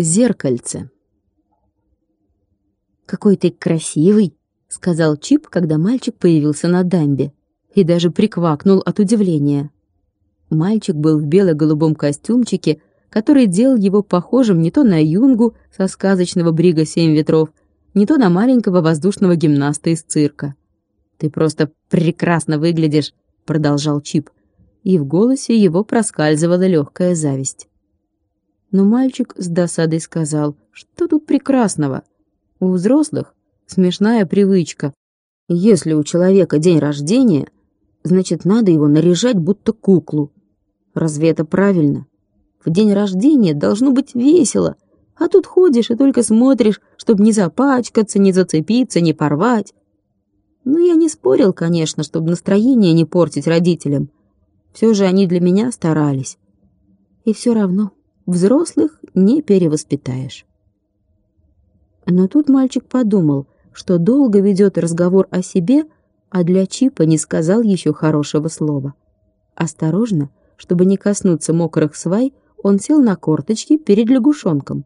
Зеркальце. «Какой ты красивый!» — сказал Чип, когда мальчик появился на дамбе, и даже приквакнул от удивления. Мальчик был в бело-голубом костюмчике, который делал его похожим не то на юнгу со сказочного брига «Семь ветров», не то на маленького воздушного гимнаста из цирка. «Ты просто прекрасно выглядишь», — продолжал Чип, и в голосе его проскальзывала легкая зависть. Но мальчик с досадой сказал, что тут прекрасного. У взрослых смешная привычка. Если у человека день рождения, значит, надо его наряжать будто куклу. Разве это правильно? В день рождения должно быть весело, а тут ходишь и только смотришь, чтобы не запачкаться, не зацепиться, не порвать. Ну, я не спорил, конечно, чтобы настроение не портить родителям. Все же они для меня старались. И все равно взрослых не перевоспитаешь. Но тут мальчик подумал, что долго ведет разговор о себе, а для Чипа не сказал еще хорошего слова. Осторожно, чтобы не коснуться мокрых свай, он сел на корточки перед лягушонком.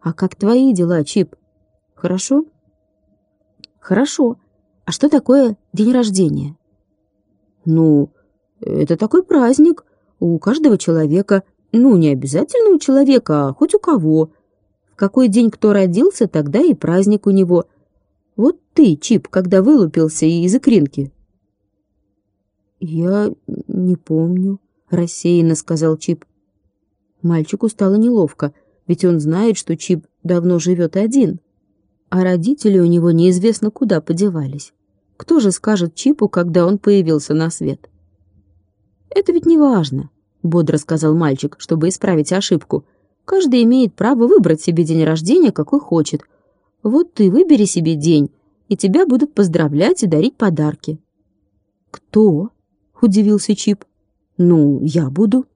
«А как твои дела, Чип? Хорошо?» «Хорошо. А что такое день рождения?» «Ну, это такой праздник. У каждого человека ну, не обязательно у человека, а хоть у кого. В какой день кто родился, тогда и праздник у него. Вот ты, Чип, когда вылупился из икринки. Я не помню, рассеянно сказал Чип. Мальчику стало неловко, ведь он знает, что Чип давно живет один, а родители у него неизвестно куда подевались. Кто же скажет Чипу, когда он появился на свет? Это ведь не важно. — бодро сказал мальчик, чтобы исправить ошибку. «Каждый имеет право выбрать себе день рождения, какой хочет. Вот ты выбери себе день, и тебя будут поздравлять и дарить подарки». «Кто?» — удивился Чип. «Ну, я буду».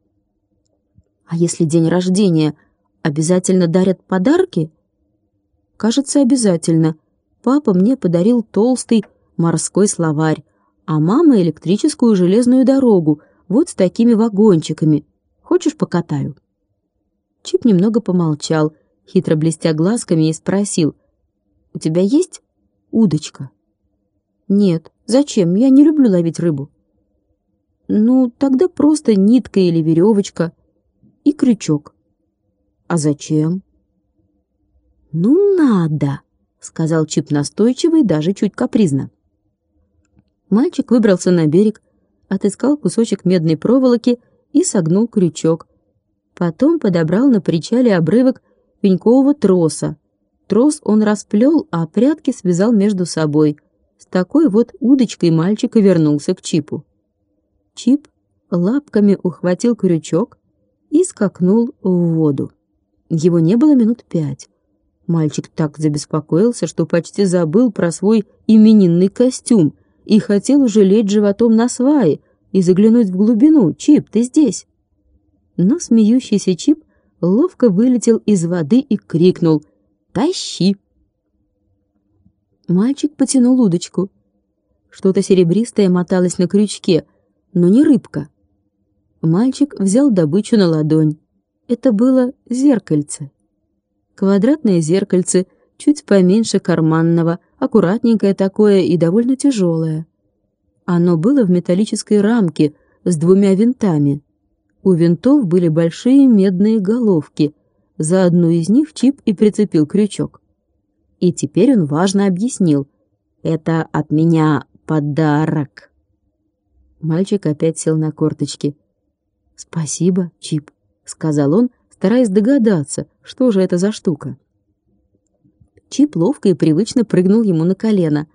«А если день рождения, обязательно дарят подарки?» «Кажется, обязательно. Папа мне подарил толстый морской словарь, а мама — электрическую железную дорогу — вот с такими вагончиками. Хочешь, покатаю?» Чип немного помолчал, хитро блестя глазками, и спросил. «У тебя есть удочка?» «Нет. Зачем? Я не люблю ловить рыбу». «Ну, тогда просто нитка или веревочка и крючок». «А зачем?» «Ну, надо», — сказал Чип настойчиво и даже чуть капризно. Мальчик выбрался на берег, отыскал кусочек медной проволоки и согнул крючок. Потом подобрал на причале обрывок пенькового троса. Трос он расплел, а прятки связал между собой. С такой вот удочкой мальчик и вернулся к Чипу. Чип лапками ухватил крючок и скакнул в воду. Его не было минут пять. Мальчик так забеспокоился, что почти забыл про свой именинный костюм и хотел уже лечь животом на сваи и заглянуть в глубину. «Чип, ты здесь?» Но смеющийся Чип ловко вылетел из воды и крикнул «Тащи!». Мальчик потянул удочку. Что-то серебристое моталось на крючке, но не рыбка. Мальчик взял добычу на ладонь. Это было зеркальце. Квадратное зеркальце, чуть поменьше карманного, аккуратненькое такое и довольно тяжелое. Оно было в металлической рамке с двумя винтами. У винтов были большие медные головки. За одну из них Чип и прицепил крючок. И теперь он важно объяснил. «Это от меня подарок». Мальчик опять сел на корточки. «Спасибо, Чип», — сказал он, стараясь догадаться, что же это за штука. Чип ловко и привычно прыгнул ему на колено.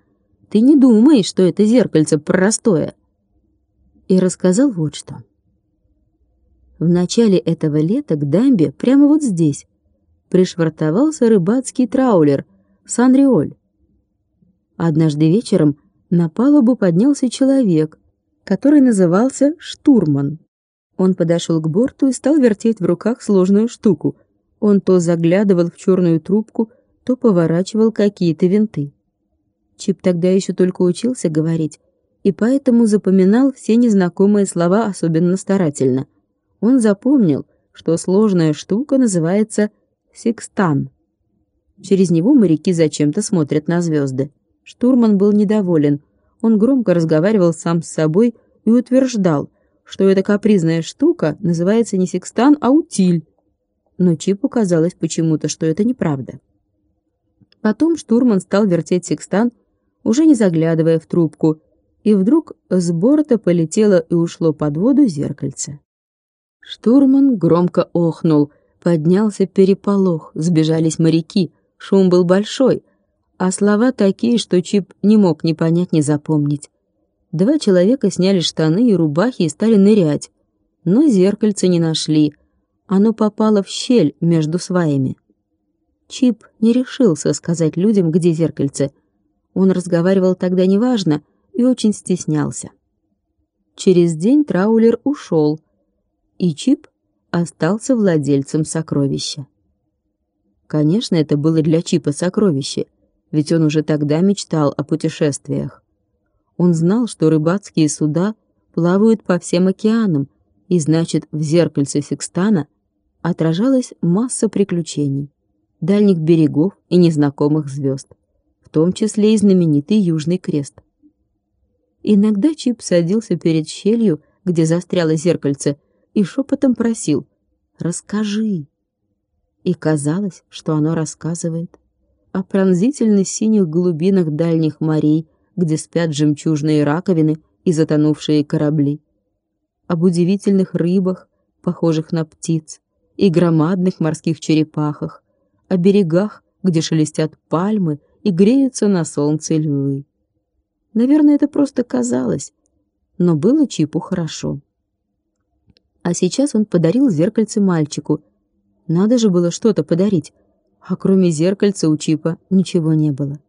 «Ты не думай, что это зеркальце простое!» И рассказал вот что. В начале этого лета к дамбе, прямо вот здесь, пришвартовался рыбацкий траулер «Санриоль». Однажды вечером на палубу поднялся человек, который назывался штурман. Он подошел к борту и стал вертеть в руках сложную штуку. Он то заглядывал в черную трубку, то поворачивал какие-то винты. Чип тогда еще только учился говорить, и поэтому запоминал все незнакомые слова особенно старательно. Он запомнил, что сложная штука называется Секстан. Через него моряки зачем-то смотрят на звезды. Штурман был недоволен. Он громко разговаривал сам с собой и утверждал, что эта капризная штука называется не секстан, а утиль. Но Чипу казалось почему-то, что это неправда. Потом штурман стал вертеть секстан, уже не заглядывая в трубку, и вдруг с борта полетело и ушло под воду зеркальце. Штурман громко охнул, поднялся переполох, сбежались моряки, шум был большой, а слова такие, что Чип не мог ни понять, ни запомнить. Два человека сняли штаны и рубахи и стали нырять, но зеркальце не нашли, оно попало в щель между сваями. Чип не решился сказать людям, где зеркальце. Он разговаривал тогда неважно и очень стеснялся. Через день траулер ушел, и Чип остался владельцем сокровища. Конечно, это было для Чипа сокровище, ведь он уже тогда мечтал о путешествиях. Он знал, что рыбацкие суда плавают по всем океанам, и значит, в зеркальце Секстана отражалась масса приключений дальних берегов и незнакомых звезд, в том числе и знаменитый Южный Крест. Иногда Чип садился перед щелью, где застряло зеркальце, и шепотом просил «Расскажи». И казалось, что оно рассказывает о пронзительно синих глубинах дальних морей, где спят жемчужные раковины и затонувшие корабли, об удивительных рыбах, похожих на птиц, и громадных морских черепахах, о берегах, где шелестят пальмы и греются на солнце львы. Наверное, это просто казалось, но было Чипу хорошо. А сейчас он подарил зеркальце мальчику. Надо же было что-то подарить, а кроме зеркальца у Чипа ничего не было.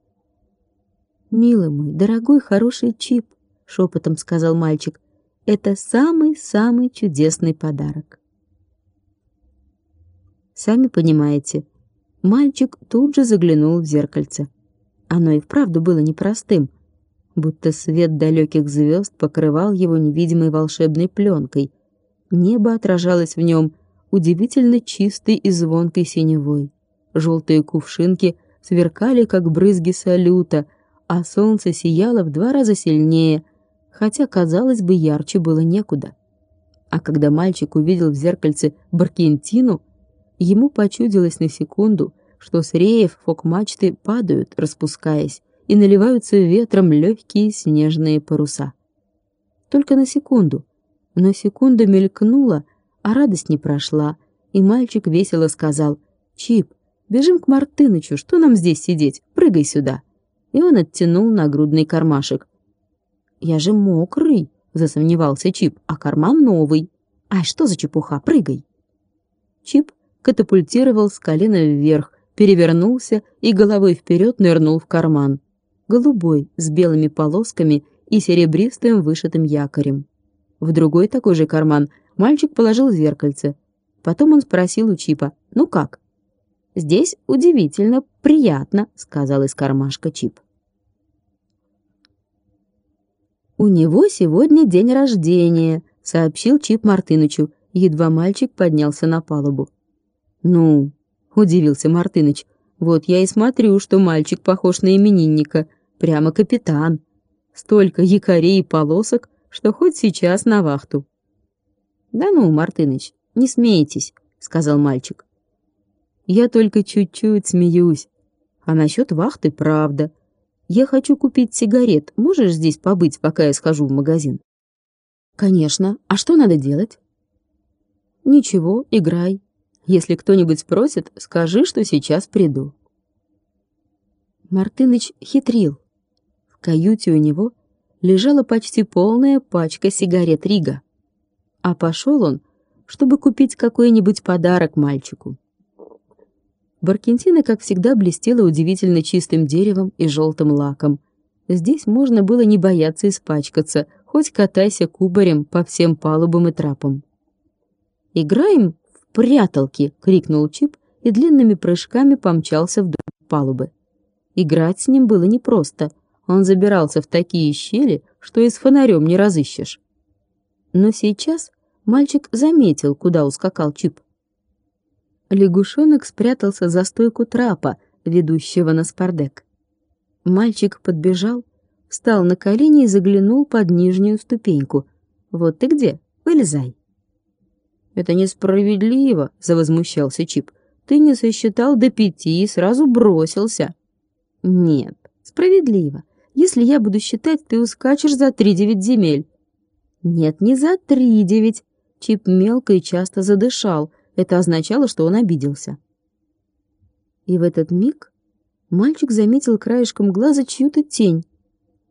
«Милый мой, дорогой, хороший Чип», — шепотом сказал мальчик, — «это самый-самый чудесный подарок». Сами понимаете, Мальчик тут же заглянул в зеркальце. Оно и вправду было непростым, будто свет далеких звезд покрывал его невидимой волшебной пленкой. Небо отражалось в нем удивительно чистой и звонкой синевой. Желтые кувшинки сверкали, как брызги салюта, а солнце сияло в два раза сильнее, хотя, казалось бы, ярче было некуда. А когда мальчик увидел в зеркальце Баркентину, Ему почудилось на секунду, что с реев фок-мачты падают, распускаясь, и наливаются ветром легкие снежные паруса. Только на секунду. Но секунда мелькнула, а радость не прошла, и мальчик весело сказал «Чип, бежим к Мартынычу, что нам здесь сидеть? Прыгай сюда!» И он оттянул нагрудный кармашек. «Я же мокрый», — засомневался Чип, — «а карман новый». «Ай, что за чепуха? Прыгай!» Чип катапультировал с колена вверх, перевернулся и головой вперед нырнул в карман. Голубой, с белыми полосками и серебристым вышитым якорем. В другой такой же карман мальчик положил зеркальце. Потом он спросил у Чипа, «Ну как?» «Здесь удивительно приятно», — сказал из кармашка Чип. «У него сегодня день рождения», — сообщил Чип Мартынычу, едва мальчик поднялся на палубу. «Ну?» — удивился Мартыныч. «Вот я и смотрю, что мальчик похож на именинника, прямо капитан. Столько якорей и полосок, что хоть сейчас на вахту». «Да ну, Мартыныч, не смейтесь», — сказал мальчик. «Я только чуть-чуть смеюсь. А насчет вахты правда. Я хочу купить сигарет. Можешь здесь побыть, пока я схожу в магазин?» «Конечно. А что надо делать?» «Ничего, играй. Если кто-нибудь спросит, скажи, что сейчас приду. Мартыныч хитрил. В каюте у него лежала почти полная пачка сигарет Рига. А пошел он, чтобы купить какой-нибудь подарок мальчику. Баркентина, как всегда, блестела удивительно чистым деревом и желтым лаком. Здесь можно было не бояться испачкаться, хоть катайся кубарем по всем палубам и трапам. «Играем «Пряталки!» — крикнул Чип и длинными прыжками помчался вдоль палубы. Играть с ним было непросто. Он забирался в такие щели, что и с фонарем не разыщешь. Но сейчас мальчик заметил, куда ускакал Чип. Лягушонок спрятался за стойку трапа, ведущего на спардек. Мальчик подбежал, встал на колени и заглянул под нижнюю ступеньку. «Вот ты где? Вылезай!» «Это несправедливо!» — завозмущался Чип. «Ты не сосчитал до пяти и сразу бросился!» «Нет, справедливо. Если я буду считать, ты ускачешь за три девять земель». «Нет, не за три девять!» Чип мелко и часто задышал. Это означало, что он обиделся. И в этот миг мальчик заметил краешком глаза чью-то тень.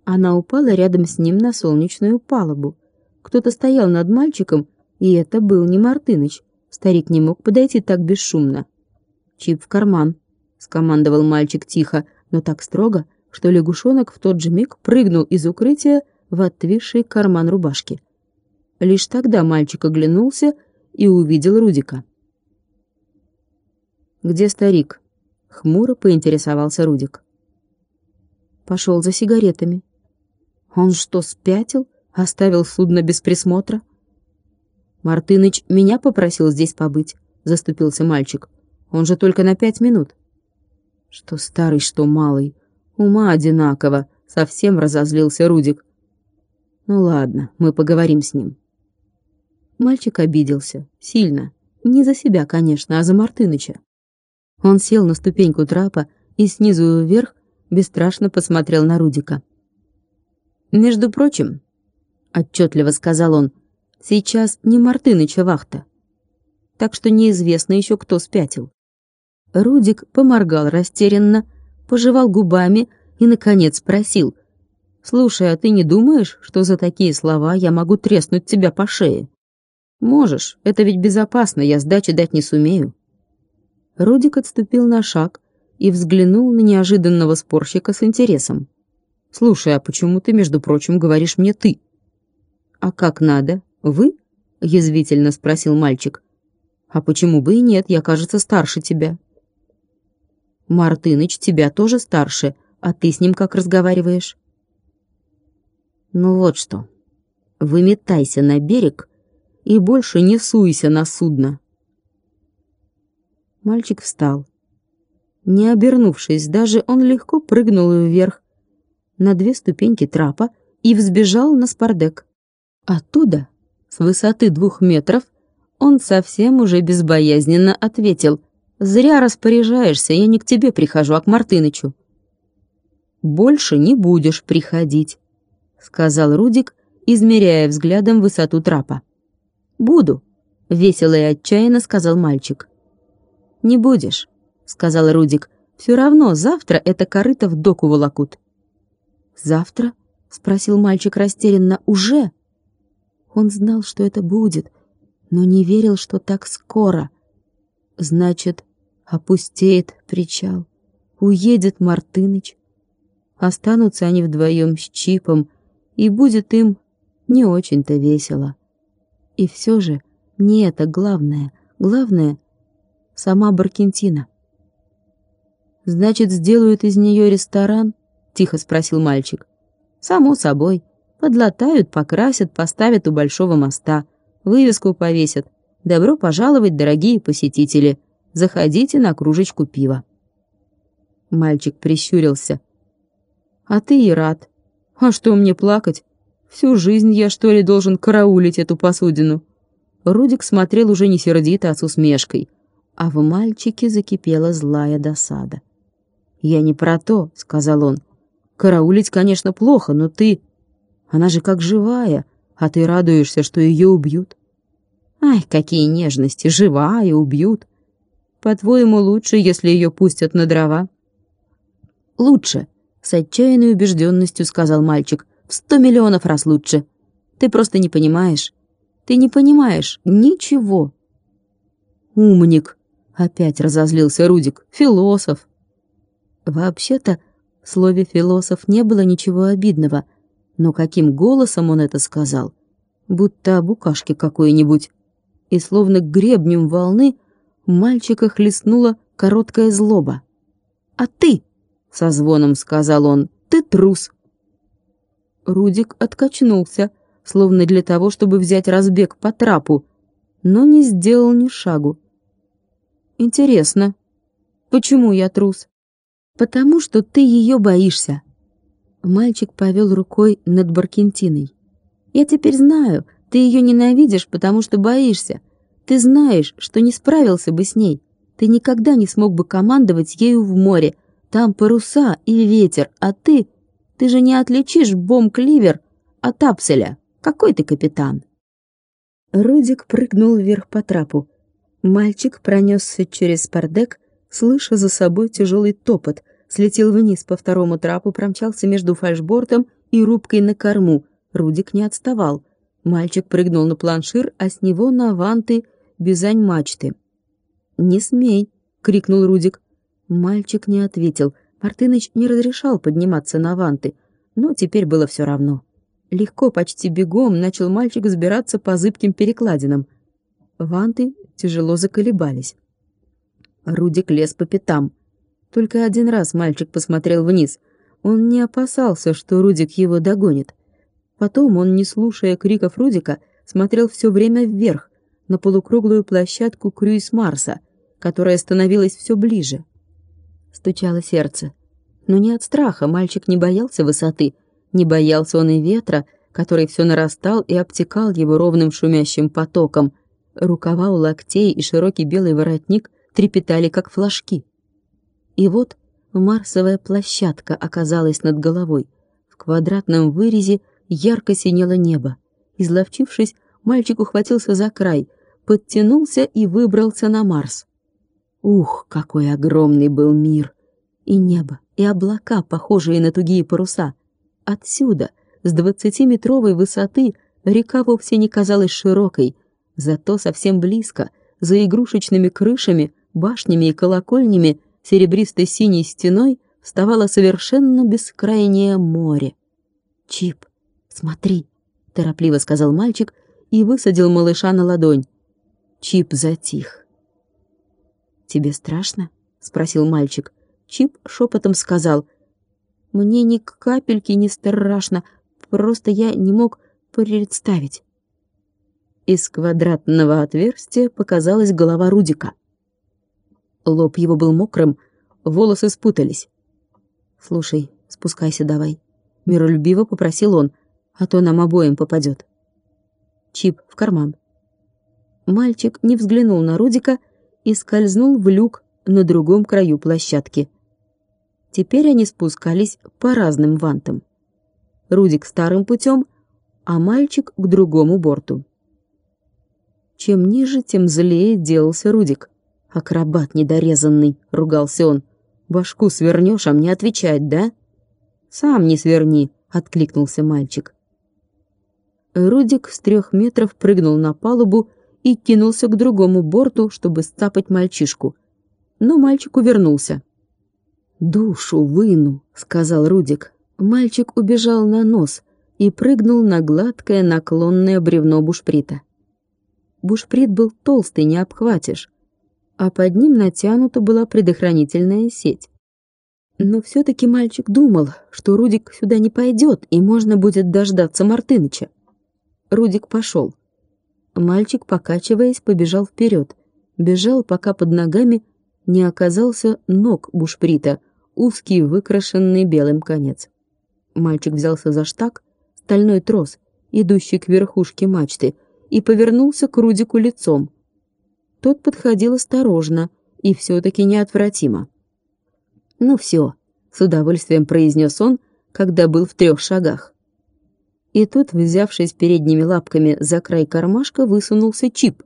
Она упала рядом с ним на солнечную палубу. Кто-то стоял над мальчиком, и это был не Мартыныч. Старик не мог подойти так бесшумно. «Чип в карман», — скомандовал мальчик тихо, но так строго, что лягушонок в тот же миг прыгнул из укрытия в отвисший карман рубашки. Лишь тогда мальчик оглянулся и увидел Рудика. «Где старик?» — хмуро поинтересовался Рудик. Пошел за сигаретами. «Он что, спятил? Оставил судно без присмотра?» «Мартыныч меня попросил здесь побыть», — заступился мальчик. «Он же только на пять минут». «Что старый, что малый. Ума одинаково», — совсем разозлился Рудик. «Ну ладно, мы поговорим с ним». Мальчик обиделся. Сильно. Не за себя, конечно, а за Мартыныча. Он сел на ступеньку трапа и снизу вверх бесстрашно посмотрел на Рудика. «Между прочим», — отчетливо сказал он, — «сейчас не Мартыныча вахта. Так что неизвестно еще, кто спятил». Рудик поморгал растерянно, пожевал губами и, наконец, спросил. «Слушай, а ты не думаешь, что за такие слова я могу треснуть тебя по шее?» «Можешь, это ведь безопасно, я сдачи дать не сумею». Рудик отступил на шаг и взглянул на неожиданного спорщика с интересом. «Слушай, а почему ты, между прочим, говоришь мне «ты»?» «А как надо? Вы?» — язвительно спросил мальчик. «А почему бы и нет? Я, кажется, старше тебя». «Мартыныч тебя тоже старше, а ты с ним как разговариваешь?» «Ну вот что. Выметайся на берег и больше не суйся на судно». Мальчик встал. Не обернувшись даже, он легко прыгнул вверх на две ступеньки трапа и взбежал на спардек. Оттуда, с высоты двух метров, он совсем уже безбоязненно ответил «Зря распоряжаешься, я не к тебе прихожу, а к Мартынычу». «Больше не будешь приходить», — сказал Рудик, измеряя взглядом высоту трапа. «Буду», — весело и отчаянно сказал мальчик. «Не будешь», — сказал Рудик. «Все равно завтра это корыто в доку волокут». «Завтра?» — спросил мальчик растерянно. «Уже?» Он знал, что это будет, но не верил, что так скоро. Значит, опустеет причал, уедет Мартыныч. Останутся они вдвоем с Чипом, и будет им не очень-то весело. И все же не это главное. Главное — сама Баркентина. «Значит, сделают из нее ресторан?» — тихо спросил мальчик. «Само собой. Подлатают, покрасят, поставят у большого моста. Вывеску повесят. Добро пожаловать, дорогие посетители. Заходите на кружечку пива». Мальчик прищурился. «А ты и рад. А что мне плакать? Всю жизнь я, что ли, должен караулить эту посудину?» Рудик смотрел уже не сердито, а с усмешкой, а в мальчике закипела злая досада. «Я не про то», — сказал он. «Караулить, конечно, плохо, но ты... Она же как живая, а ты радуешься, что ее убьют». «Ай, какие нежности! Живая, убьют! По-твоему, лучше, если ее пустят на дрова?» «Лучше», — с отчаянной убежденностью сказал мальчик. В сто миллионов раз лучше. Ты просто не понимаешь. Ты не понимаешь ничего. Умник. Опять разозлился Рудик. Философ. Вообще-то в слове «философ» не было ничего обидного, но каким голосом он это сказал? Будто о букашке какой-нибудь. И словно гребнем волны мальчика хлестнула короткая злоба. «А ты?» — со звоном сказал он. «Ты трус, Рудик откачнулся, словно для того, чтобы взять разбег по трапу, но не сделал ни шагу. Интересно. Почему я трус? Потому что ты ее боишься. Мальчик повел рукой над Баркентиной. Я теперь знаю, ты ее ненавидишь, потому что боишься. Ты знаешь, что не справился бы с ней. Ты никогда не смог бы командовать ею в море. Там паруса и ветер, а ты... Ты же не отличишь бомб-кливер от апселя. Какой ты капитан?» Рудик прыгнул вверх по трапу. Мальчик пронесся через спардек, слыша за собой тяжелый топот, слетел вниз по второму трапу, промчался между фальшбортом и рубкой на корму. Рудик не отставал. Мальчик прыгнул на планшир, а с него на ванты бизань мачты. «Не смей!» — крикнул Рудик. Мальчик не ответил. Мартыныч не разрешал подниматься на ванты, но теперь было все равно. Легко, почти бегом, начал мальчик взбираться по зыбким перекладинам. Ванты тяжело заколебались. Рудик лез по пятам. Только один раз мальчик посмотрел вниз. Он не опасался, что Рудик его догонит. Потом он, не слушая криков Рудика, смотрел все время вверх, на полукруглую площадку Крюйс Марса, которая становилась все ближе. Стучало сердце. Но не от страха мальчик не боялся высоты — не боялся он и ветра, который все нарастал и обтекал его ровным шумящим потоком. Рукава у локтей и широкий белый воротник трепетали, как флажки. И вот марсовая площадка оказалась над головой. В квадратном вырезе ярко синело небо. Изловчившись, мальчик ухватился за край, подтянулся и выбрался на Марс. Ух, какой огромный был мир! И небо, и облака, похожие на тугие паруса. Отсюда, с двадцатиметровой высоты, река вовсе не казалась широкой, зато совсем близко, за игрушечными крышами, башнями и колокольнями, серебристо-синей стеной вставало совершенно бескрайнее море. «Чип, смотри», — торопливо сказал мальчик и высадил малыша на ладонь. Чип затих. «Тебе страшно?» — спросил мальчик. Чип шепотом сказал — мне ни капельки не страшно, просто я не мог представить. Из квадратного отверстия показалась голова Рудика. Лоб его был мокрым, волосы спутались. «Слушай, спускайся давай», — миролюбиво попросил он, «а то нам обоим попадет». Чип в карман. Мальчик не взглянул на Рудика и скользнул в люк на другом краю площадки — Теперь они спускались по разным вантам. Рудик старым путем, а мальчик к другому борту. Чем ниже, тем злее делался Рудик. «Акробат недорезанный», — ругался он. «Башку свернешь, а мне отвечать, да?» «Сам не сверни», — откликнулся мальчик. Рудик с трех метров прыгнул на палубу и кинулся к другому борту, чтобы сцапать мальчишку. Но мальчик увернулся. «Душу выну», — сказал Рудик. Мальчик убежал на нос и прыгнул на гладкое наклонное бревно бушприта. Бушприт был толстый, не обхватишь, а под ним натянута была предохранительная сеть. Но все-таки мальчик думал, что Рудик сюда не пойдет, и можно будет дождаться Мартыныча. Рудик пошел. Мальчик, покачиваясь, побежал вперед. Бежал, пока под ногами не оказался ног бушприта — узкий, выкрашенный белым конец. Мальчик взялся за штаг, стальной трос, идущий к верхушке мачты, и повернулся к Рудику лицом. Тот подходил осторожно и все-таки неотвратимо. «Ну все», — с удовольствием произнес он, когда был в трех шагах. И тут, взявшись передними лапками за край кармашка, высунулся чип.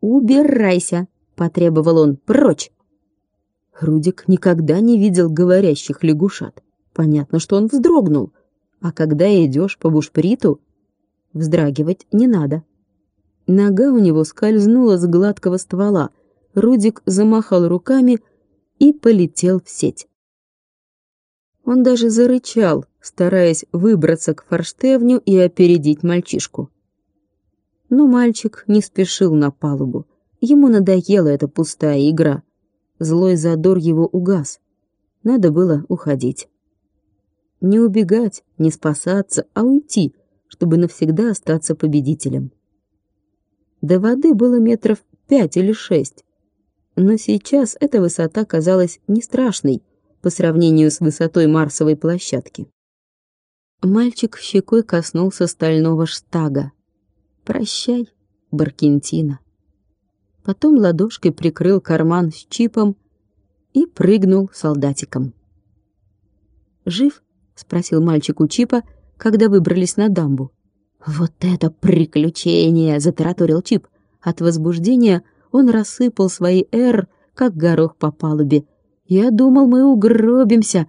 «Убирайся!» — потребовал он. «Прочь!» Рудик никогда не видел говорящих лягушат. Понятно, что он вздрогнул. А когда идешь по бушприту, вздрагивать не надо. Нога у него скользнула с гладкого ствола. Рудик замахал руками и полетел в сеть. Он даже зарычал, стараясь выбраться к форштевню и опередить мальчишку. Но мальчик не спешил на палубу. Ему надоела эта пустая игра. Злой задор его угас. Надо было уходить. Не убегать, не спасаться, а уйти, чтобы навсегда остаться победителем. До воды было метров пять или шесть. Но сейчас эта высота казалась не страшной по сравнению с высотой Марсовой площадки. Мальчик щекой коснулся стального штага. «Прощай, Баркентина». Потом ладошкой прикрыл карман с чипом и прыгнул солдатиком. «Жив?» — спросил мальчик у чипа, когда выбрались на дамбу. «Вот это приключение!» — затараторил чип. От возбуждения он рассыпал свои «Р», как горох по палубе. «Я думал, мы угробимся.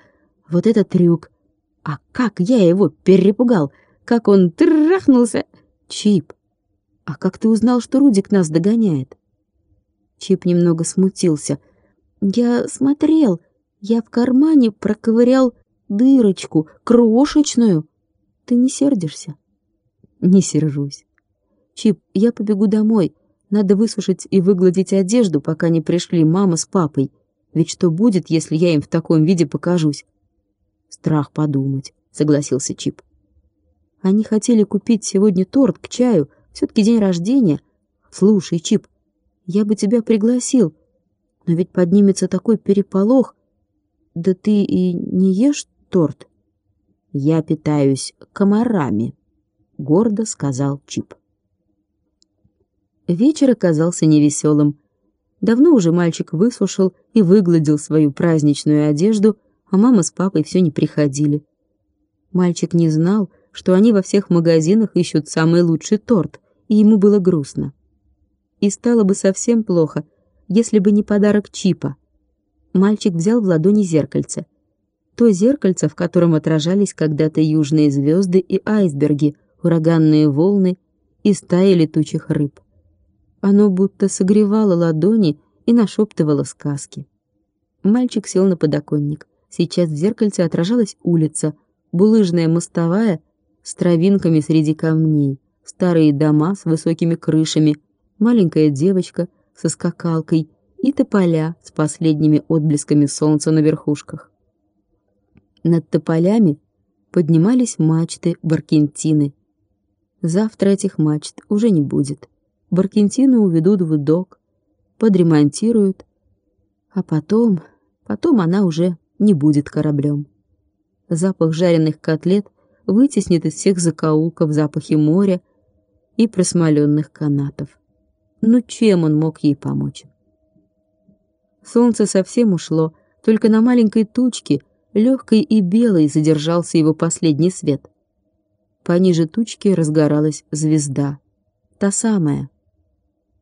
Вот это трюк! А как я его перепугал! Как он трахнулся! Чип, а как ты узнал, что Рудик нас догоняет?» Чип немного смутился. «Я смотрел. Я в кармане проковырял дырочку, крошечную. Ты не сердишься?» «Не сержусь. Чип, я побегу домой. Надо высушить и выгладить одежду, пока не пришли мама с папой. Ведь что будет, если я им в таком виде покажусь? Страх подумать, согласился Чип. Они хотели купить сегодня торт к чаю, все-таки день рождения. Слушай, Чип, я бы тебя пригласил, но ведь поднимется такой переполох. Да ты и не ешь торт? Я питаюсь комарами, гордо сказал Чип. Вечер оказался невеселым. Давно уже мальчик высушил и выгладил свою праздничную одежду, а мама с папой все не приходили. Мальчик не знал, что они во всех магазинах ищут самый лучший торт, и ему было грустно. И стало бы совсем плохо, если бы не подарок Чипа. Мальчик взял в ладони зеркальце. То зеркальце, в котором отражались когда-то южные звезды и айсберги, ураганные волны и стаи летучих рыб. Оно будто согревало ладони и нашептывало сказки. Мальчик сел на подоконник. Сейчас в зеркальце отражалась улица, булыжная мостовая с травинками среди камней, старые дома с высокими крышами, маленькая девочка со скакалкой и тополя с последними отблесками солнца на верхушках. Над тополями поднимались мачты Баркентины. Завтра этих мачт уже не будет. Баркентину уведут в док, подремонтируют, а потом, потом она уже не будет кораблем. Запах жареных котлет вытеснит из всех закоулков запахи моря и просмоленных канатов. Ну чем он мог ей помочь? Солнце совсем ушло, только на маленькой тучке, легкой и белой, задержался его последний свет. Пониже тучки разгоралась звезда. Та самая,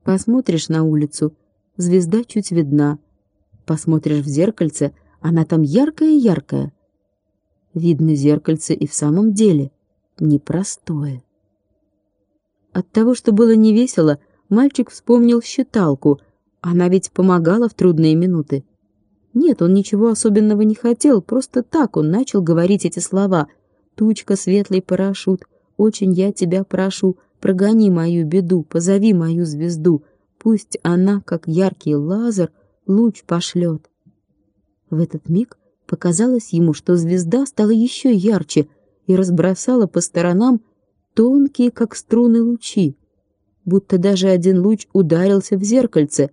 Посмотришь на улицу, звезда чуть видна. Посмотришь в зеркальце, она там яркая-яркая. Видно, зеркальце и в самом деле непростое. От того, что было невесело, мальчик вспомнил считалку. Она ведь помогала в трудные минуты. Нет, он ничего особенного не хотел, просто так он начал говорить эти слова. «Тучка, светлый парашют, очень я тебя прошу, Прогони мою беду, позови мою звезду, пусть она, как яркий лазер, луч пошлет. В этот миг показалось ему, что звезда стала еще ярче и разбросала по сторонам тонкие, как струны, лучи, будто даже один луч ударился в зеркальце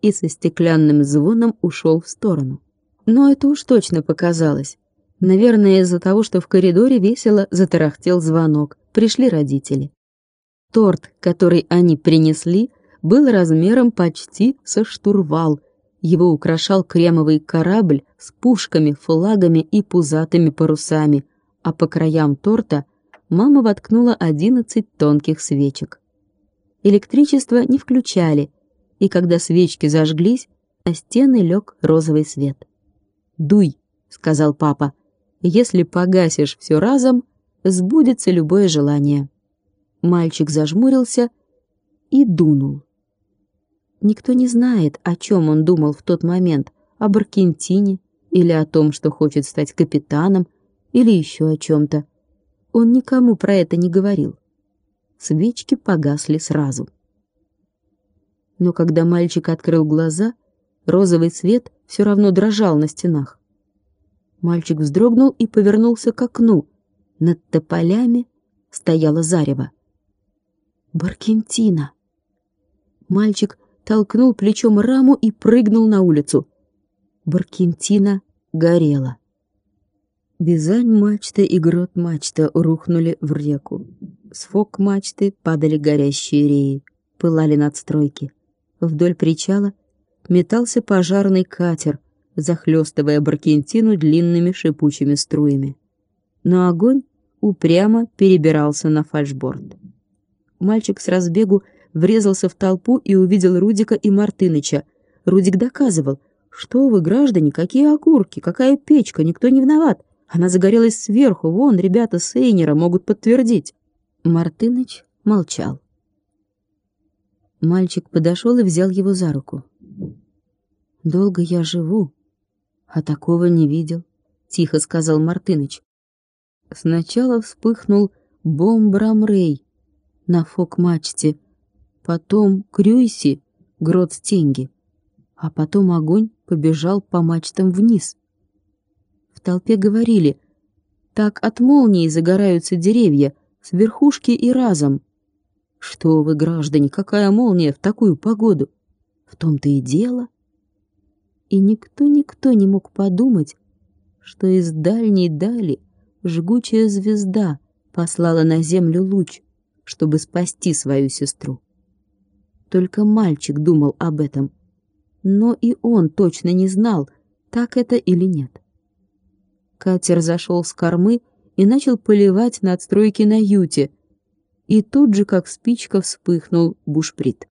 и со стеклянным звоном ушел в сторону. Но это уж точно показалось. Наверное, из-за того, что в коридоре весело затарахтел звонок. Пришли родители. Торт, который они принесли, был размером почти со штурвал. Его украшал кремовый корабль с пушками, флагами и пузатыми парусами, а по краям торта мама воткнула одиннадцать тонких свечек. Электричество не включали, и когда свечки зажглись, на стены лег розовый свет. «Дуй», — сказал папа, — «если погасишь все разом, сбудется любое желание». Мальчик зажмурился и дунул. Никто не знает, о чем он думал в тот момент, об Аргентине или о том, что хочет стать капитаном, или еще о чем-то. Он никому про это не говорил. Свечки погасли сразу. Но когда мальчик открыл глаза, розовый свет все равно дрожал на стенах. Мальчик вздрогнул и повернулся к окну. Над тополями стояла зарево. Баркентина. Мальчик толкнул плечом раму и прыгнул на улицу. Баркентина горела. Бизань мачты и грот мачта рухнули в реку. С фок мачты падали горящие реи, пылали надстройки. Вдоль причала метался пожарный катер, захлестывая Баркентину длинными шипучими струями. Но огонь упрямо перебирался на фальшборд. Мальчик с разбегу врезался в толпу и увидел Рудика и Мартыныча. Рудик доказывал, что вы, граждане, какие окурки, какая печка, никто не виноват. Она загорелась сверху, вон, ребята с Эйнера могут подтвердить. Мартыныч молчал. Мальчик подошел и взял его за руку. «Долго я живу, а такого не видел», — тихо сказал Мартыныч. Сначала вспыхнул бомбрамрей на фок-мачте, потом крюйси, грот стенги, а потом огонь побежал по мачтам вниз толпе говорили, так от молнии загораются деревья, с верхушки и разом. Что вы, граждане, какая молния в такую погоду? В том-то и дело. И никто-никто не мог подумать, что из дальней дали жгучая звезда послала на землю луч, чтобы спасти свою сестру. Только мальчик думал об этом, но и он точно не знал, так это или нет. Катер зашел с кормы и начал поливать надстройки на юте. И тут же, как спичка, вспыхнул бушприт.